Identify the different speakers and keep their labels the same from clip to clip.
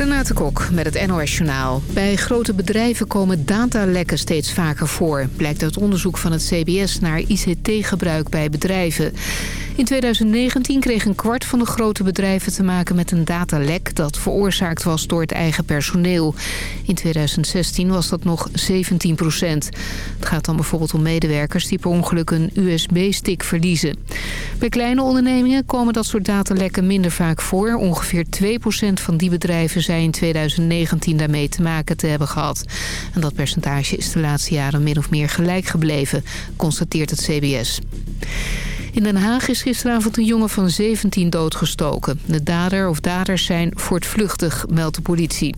Speaker 1: Renate Kok met het NOS Journaal. Bij grote bedrijven komen datalekken steeds vaker voor. Blijkt uit onderzoek van het CBS naar ICT-gebruik bij bedrijven. In 2019 kreeg een kwart van de grote bedrijven te maken met een datalek... dat veroorzaakt was door het eigen personeel. In 2016 was dat nog 17 procent. Het gaat dan bijvoorbeeld om medewerkers die per ongeluk een USB-stick verliezen. Bij kleine ondernemingen komen dat soort datalekken minder vaak voor. Ongeveer 2 procent van die bedrijven in 2019 daarmee te maken te hebben gehad. En dat percentage is de laatste jaren min of meer gelijk gebleven, constateert het CBS. In Den Haag is gisteravond een jongen van 17 doodgestoken. De dader of daders zijn voortvluchtig, meldt de politie.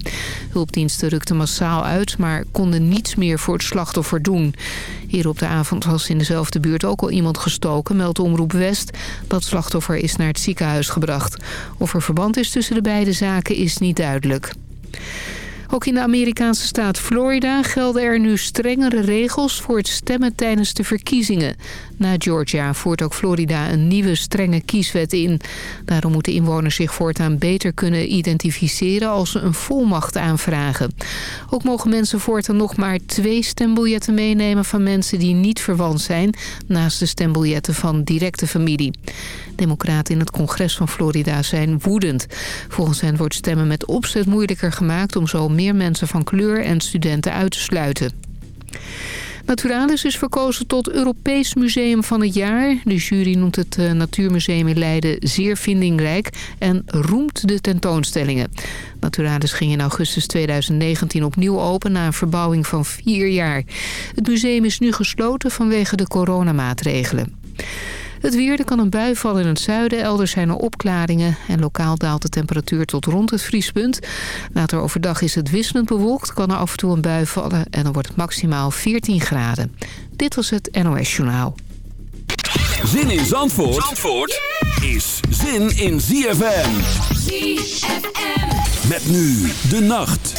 Speaker 1: Hulpdiensten rukten massaal uit, maar konden niets meer voor het slachtoffer doen. Hier op de avond was in dezelfde buurt ook al iemand gestoken, meldt Omroep West. Dat slachtoffer is naar het ziekenhuis gebracht. Of er verband is tussen de beide zaken is niet duidelijk. Ook in de Amerikaanse staat Florida gelden er nu strengere regels voor het stemmen tijdens de verkiezingen. Na Georgia voert ook Florida een nieuwe strenge kieswet in. Daarom moeten inwoners zich voortaan beter kunnen identificeren als ze een volmacht aanvragen. Ook mogen mensen voortaan nog maar twee stembiljetten meenemen van mensen die niet verwant zijn, naast de stembiljetten van directe familie. Democraten in het congres van Florida zijn woedend. Volgens hen wordt stemmen met opzet moeilijker gemaakt om zo meer mensen van kleur en studenten uit te sluiten. Naturalis is verkozen tot Europees Museum van het Jaar. De jury noemt het eh, Natuurmuseum in Leiden zeer vindingrijk en roemt de tentoonstellingen. Naturalis ging in augustus 2019 opnieuw open na een verbouwing van vier jaar. Het museum is nu gesloten vanwege de coronamaatregelen. Het weer, er kan een bui vallen in het zuiden. Elders zijn er opklaringen en lokaal daalt de temperatuur tot rond het vriespunt. Later overdag is het wisselend bewolkt, kan er af en toe een bui vallen... en dan wordt het maximaal 14 graden. Dit was het NOS Journaal.
Speaker 2: Zin in Zandvoort, Zandvoort is zin in ZFM. ZFM. Met nu de nacht.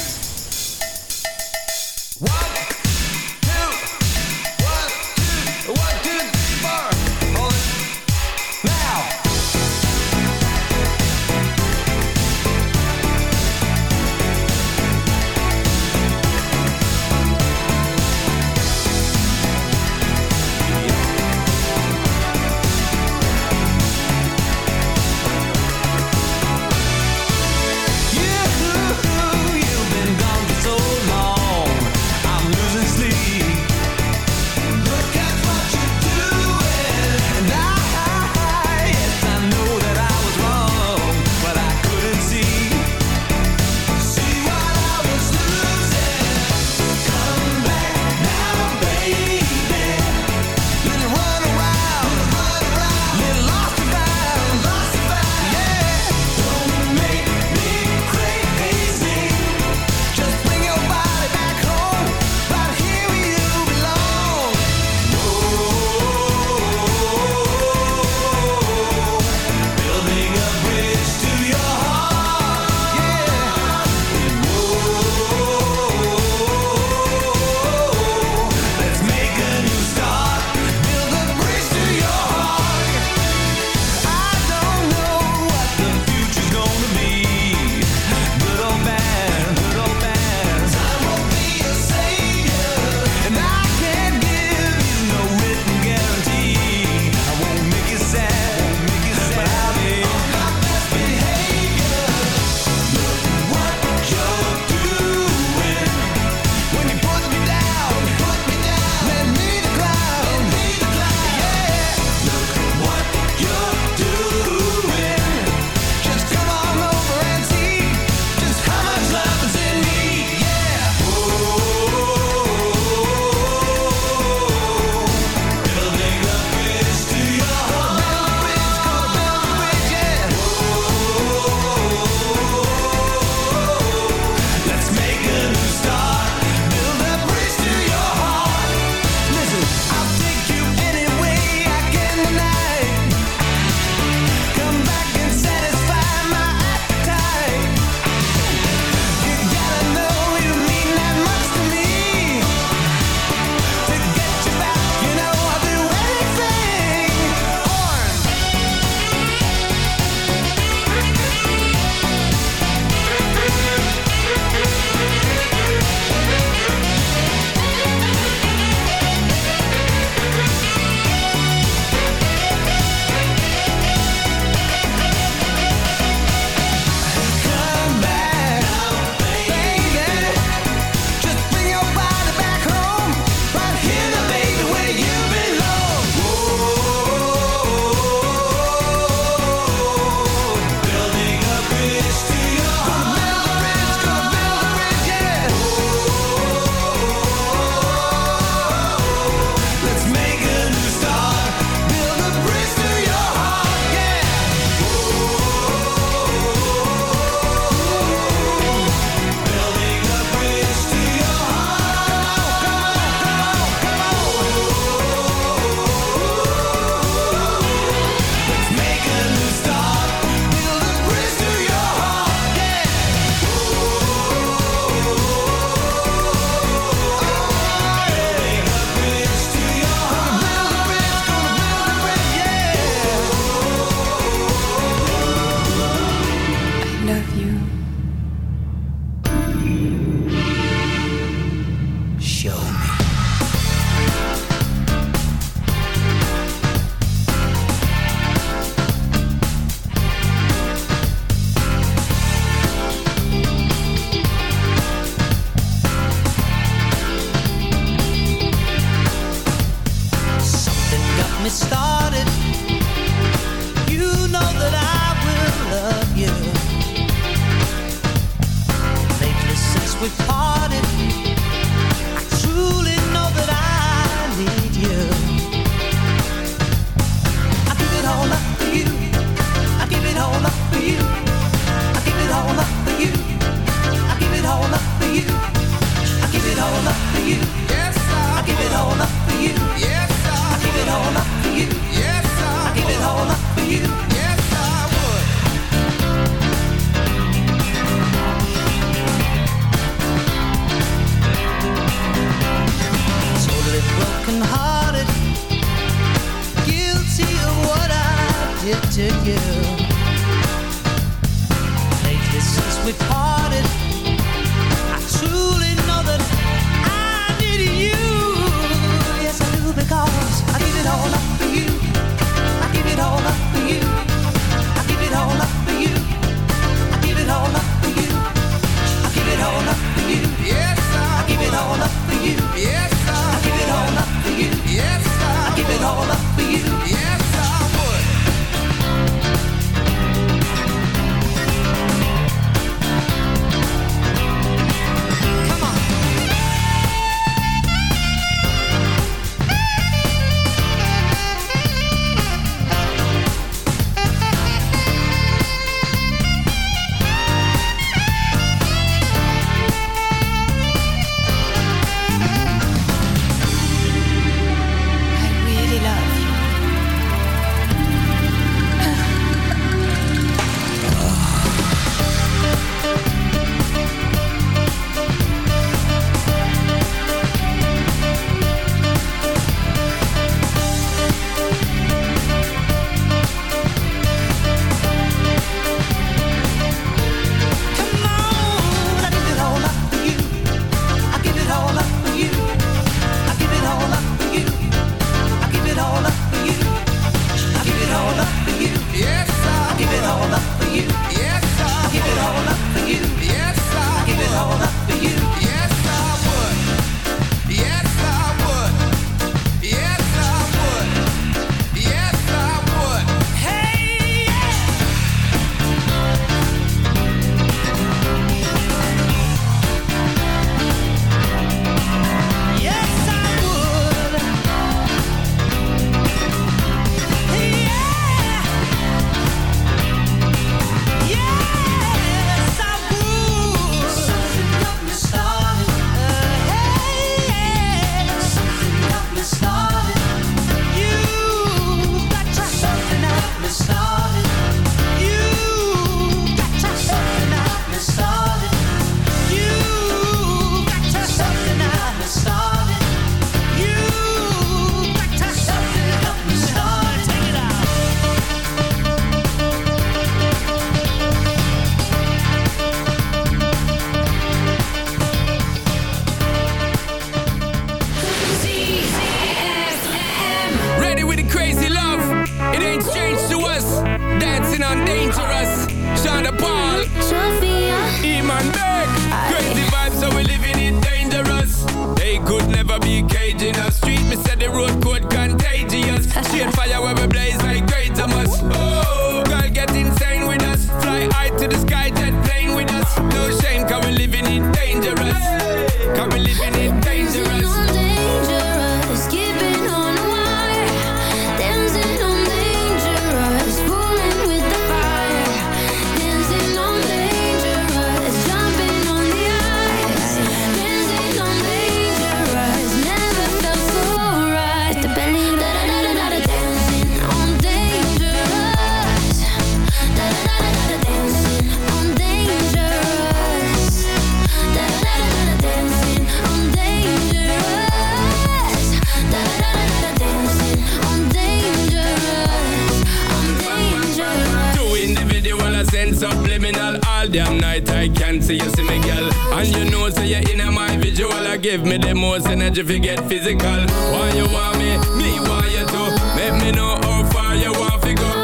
Speaker 3: I can't see you see me girl. And you know say you're in my visual. I give me the most energy if you get physical. Why you want me, me want you to. Make me know how far you want to go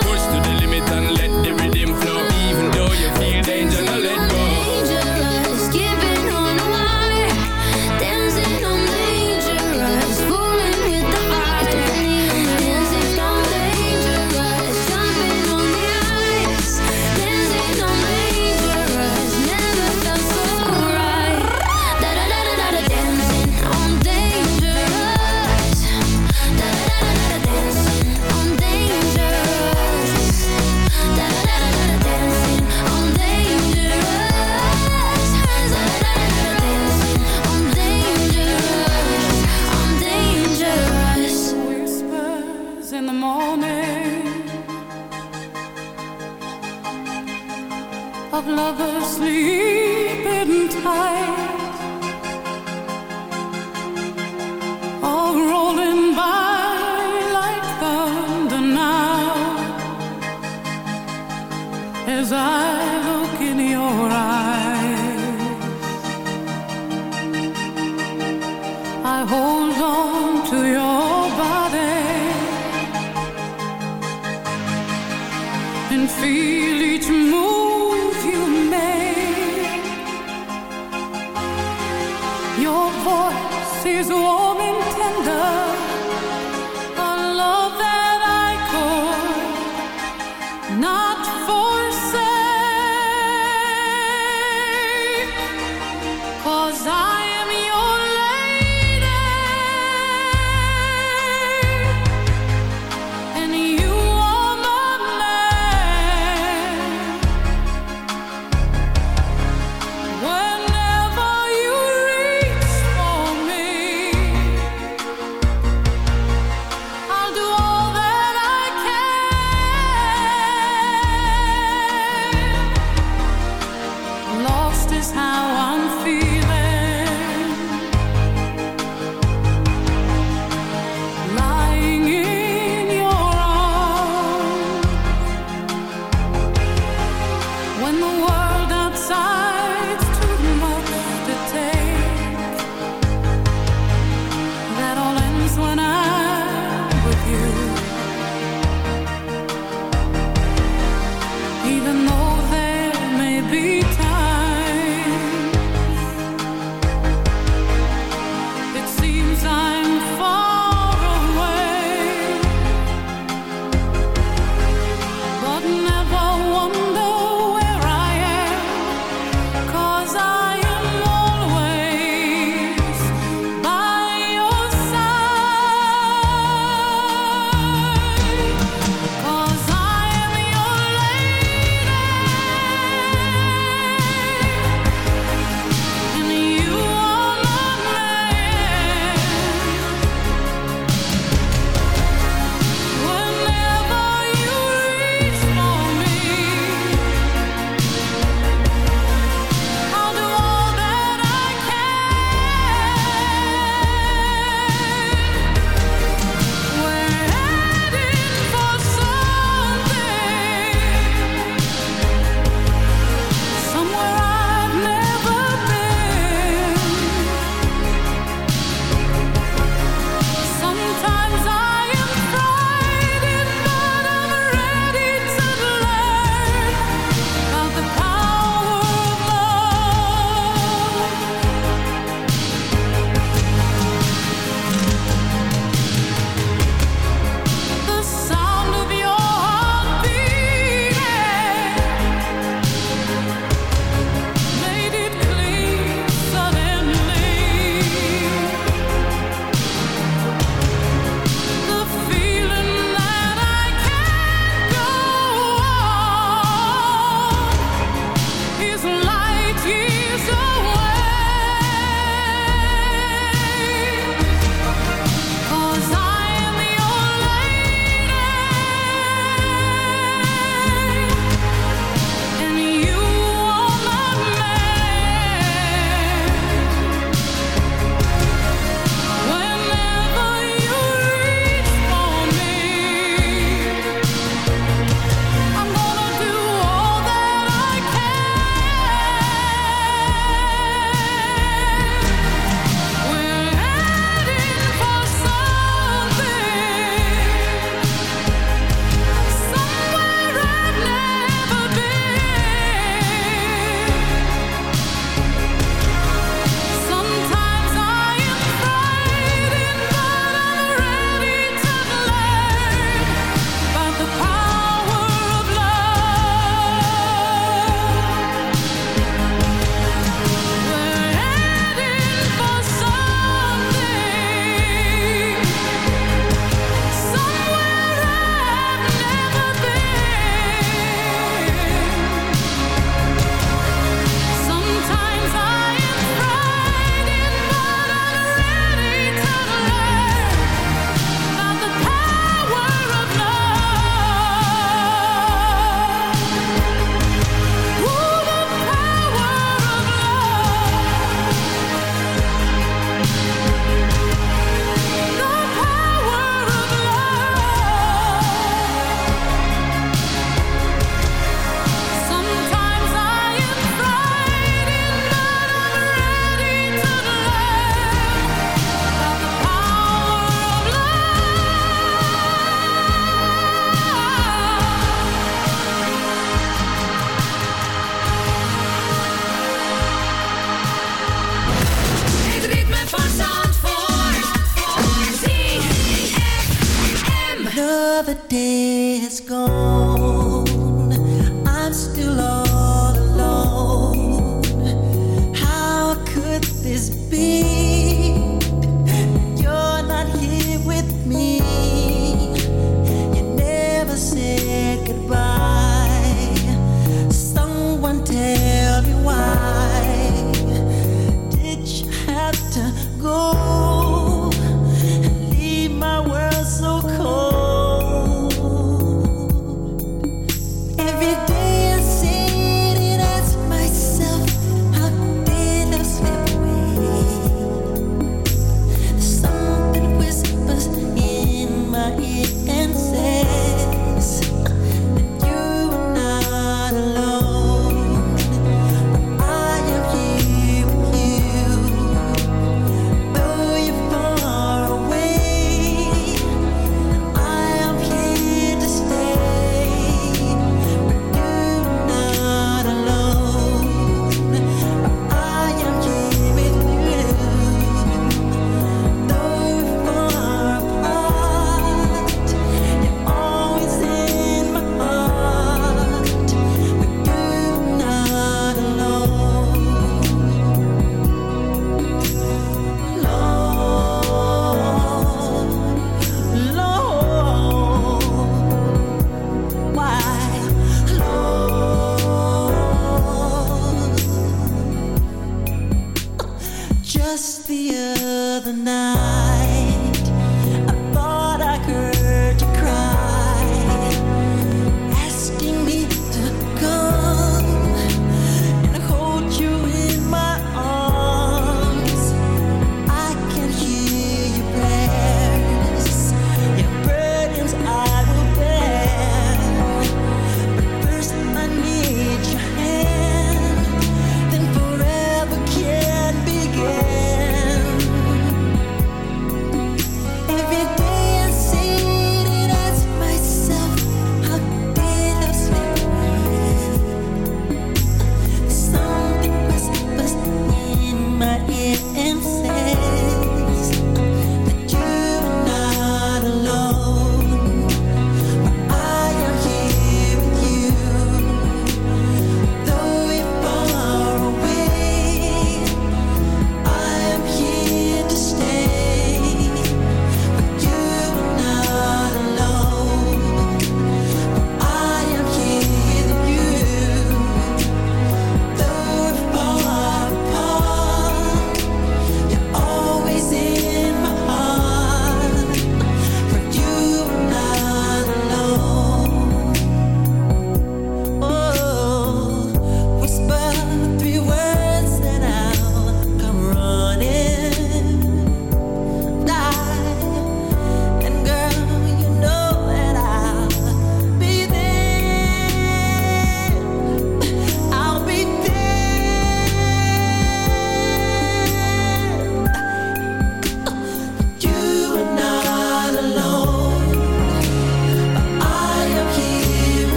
Speaker 4: lovers sleeping tight. All rolling by like thunder now. As I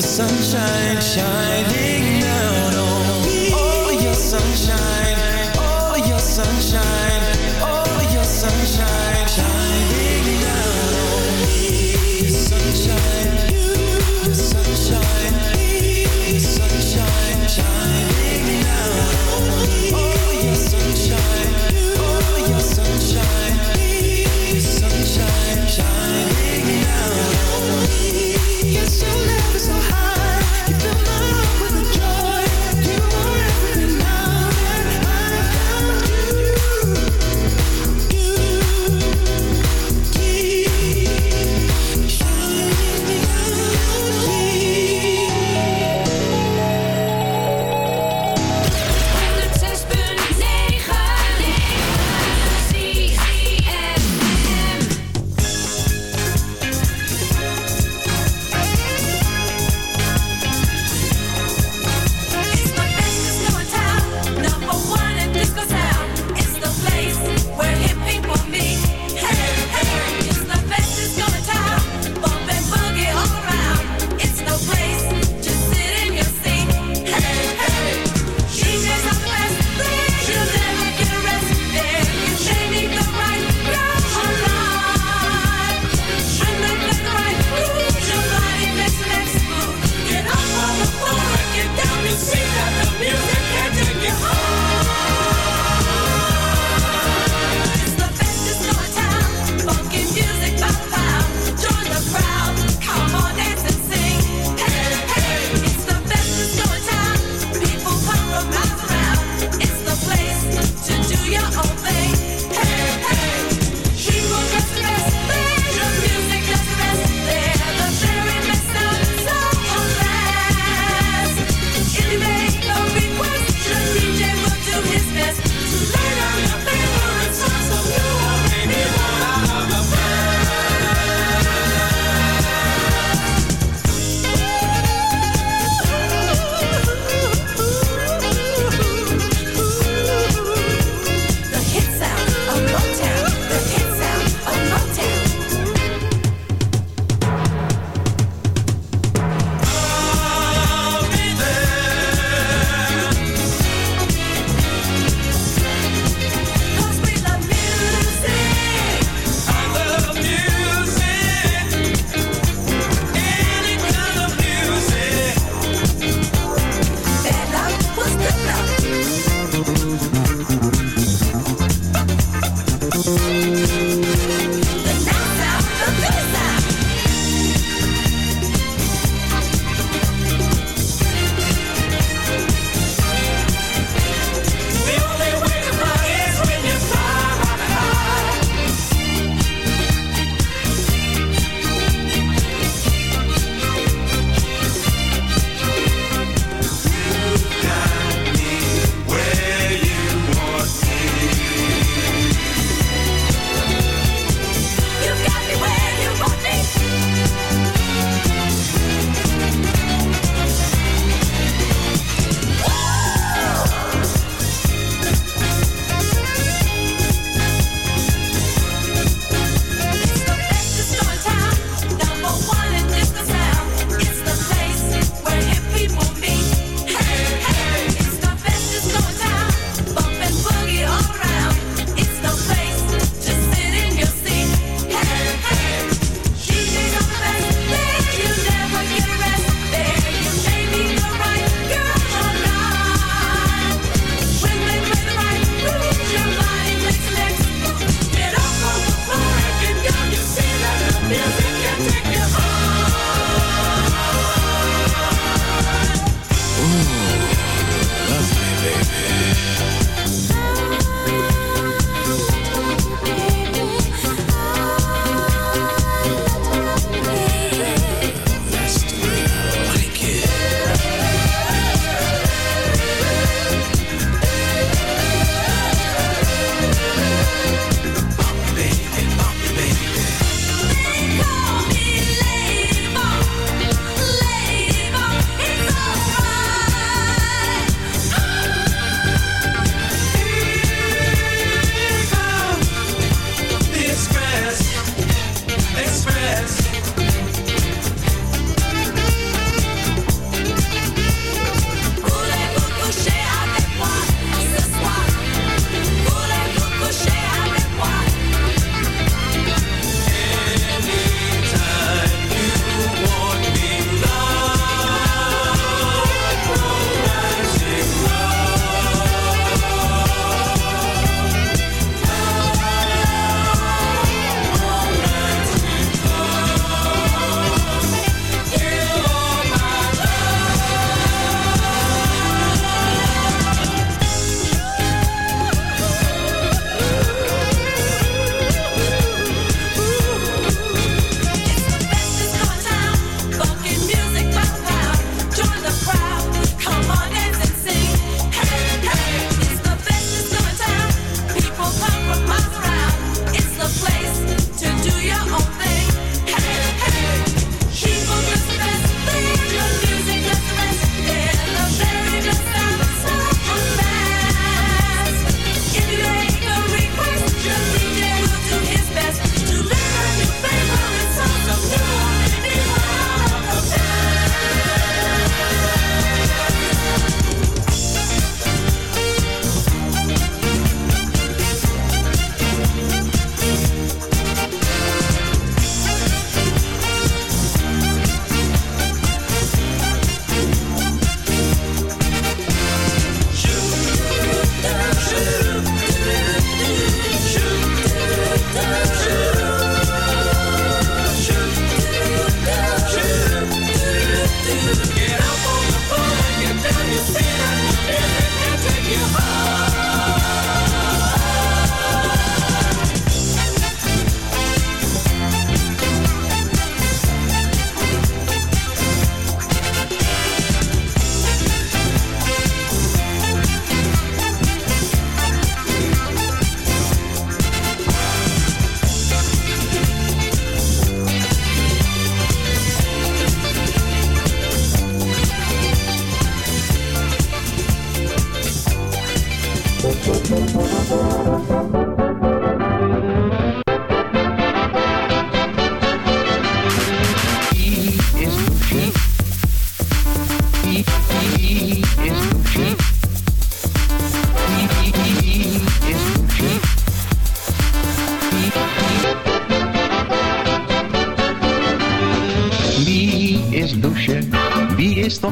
Speaker 4: your sunshine shining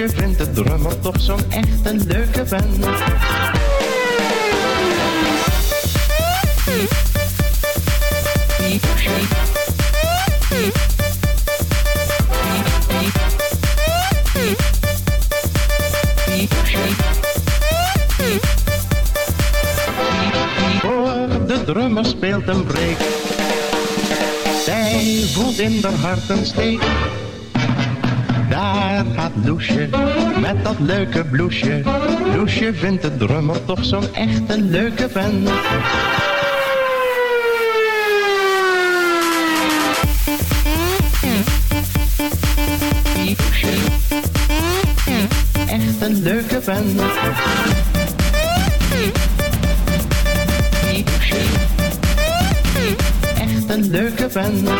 Speaker 5: je vindt de drummer toch zo'n echt een leuke vent. Voor de drummer speelt een break. Zij voelt in haar hart een steek leuke bloesje. Bloesje vindt de drummer toch zo'n echte leuke vent. Echt een leuke vent. Echt een leuke vent.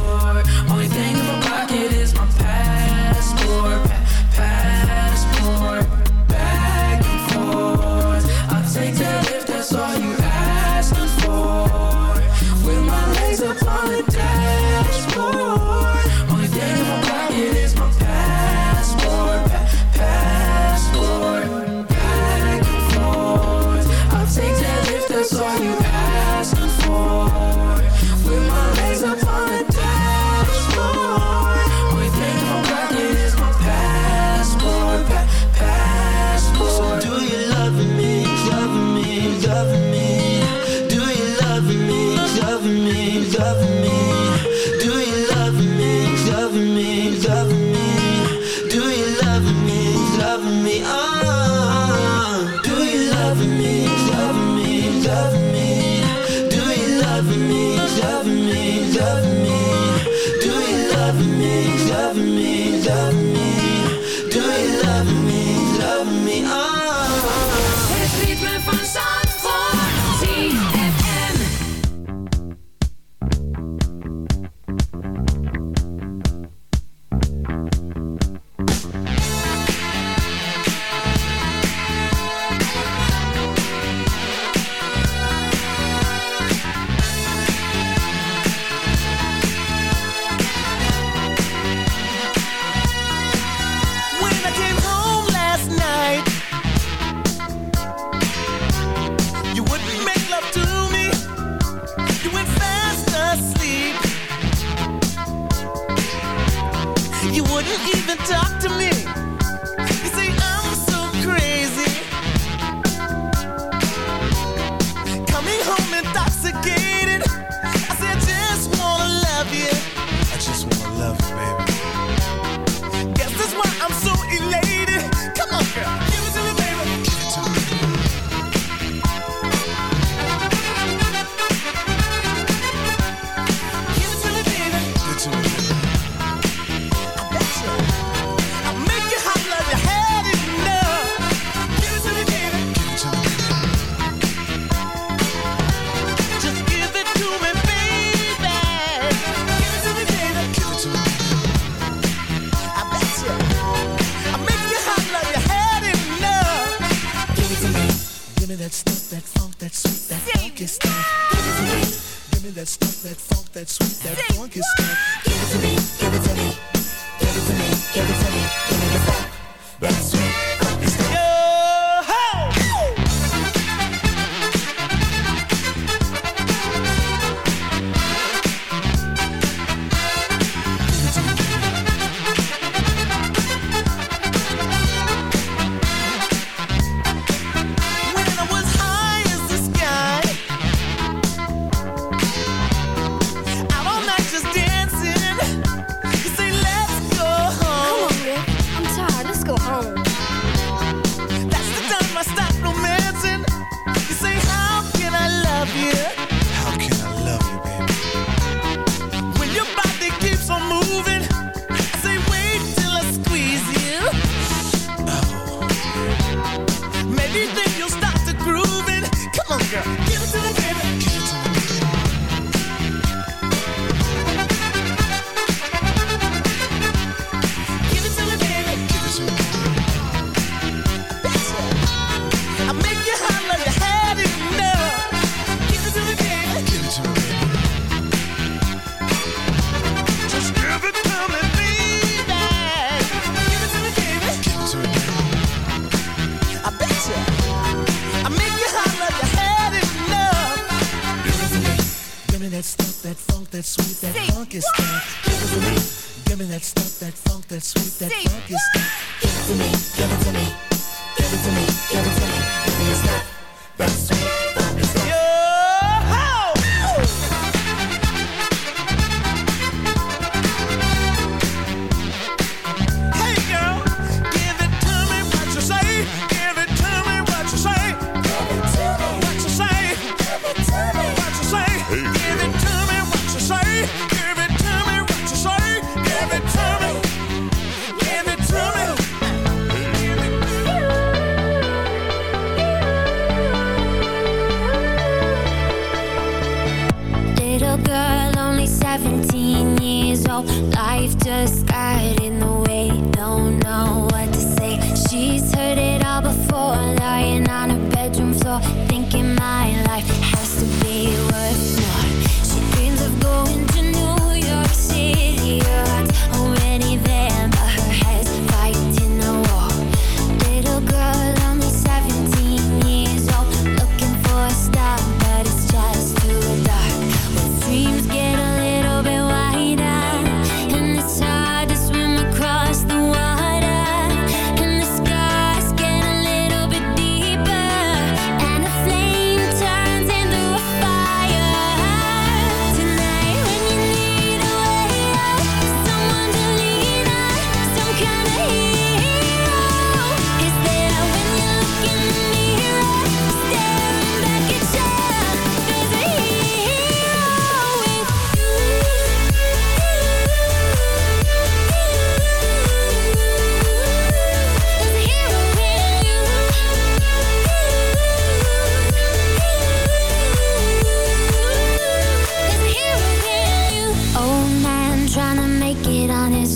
Speaker 6: that
Speaker 7: stuff, that funk, that sweet, that funky stuff.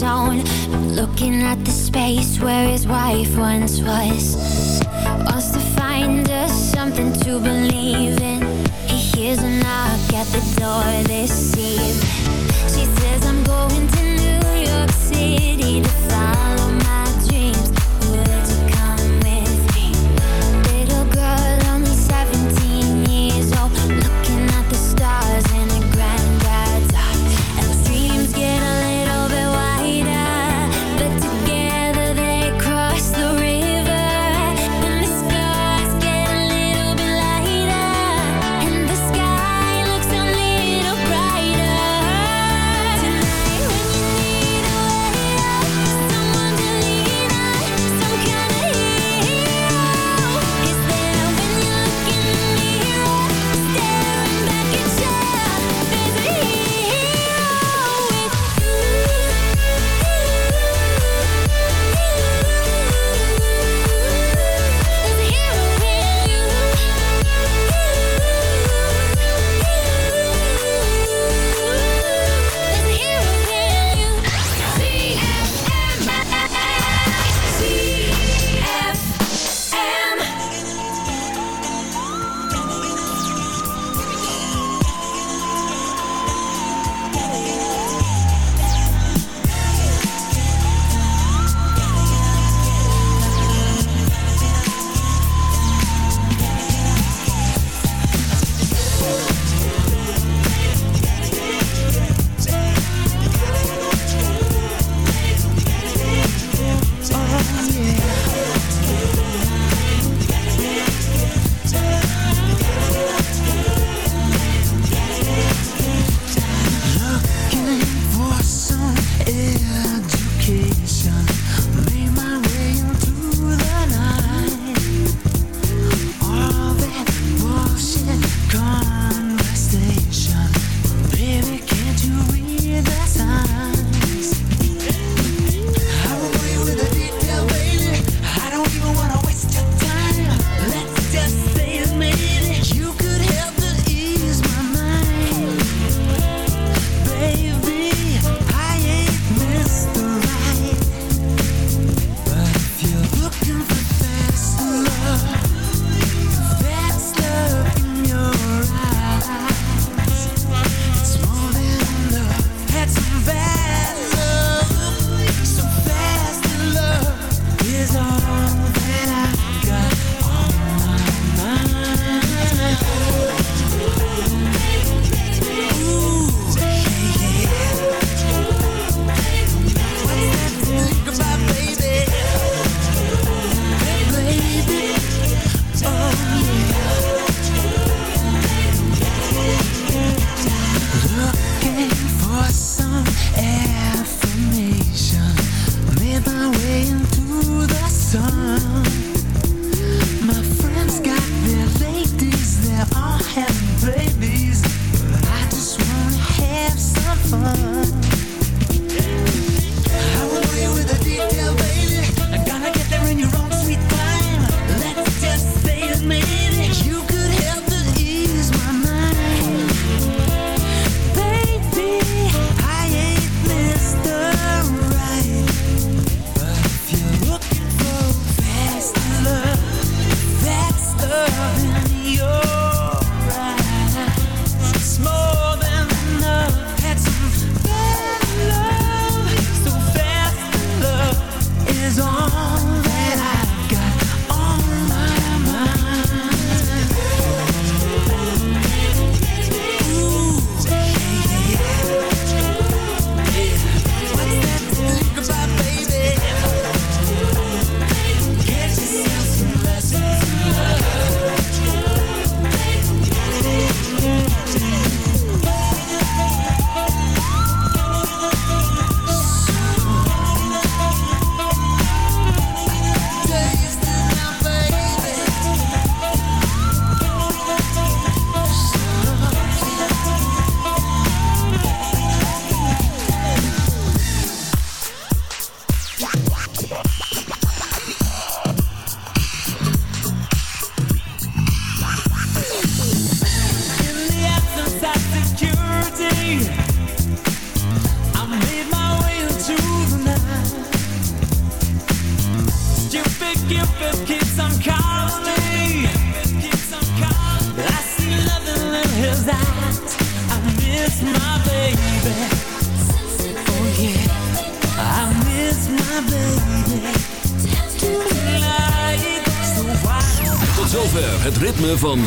Speaker 7: zone. Looking at the space where his
Speaker 4: wife once was. Wants to find us something to
Speaker 8: believe in. He hears a knock at the
Speaker 9: door this evening.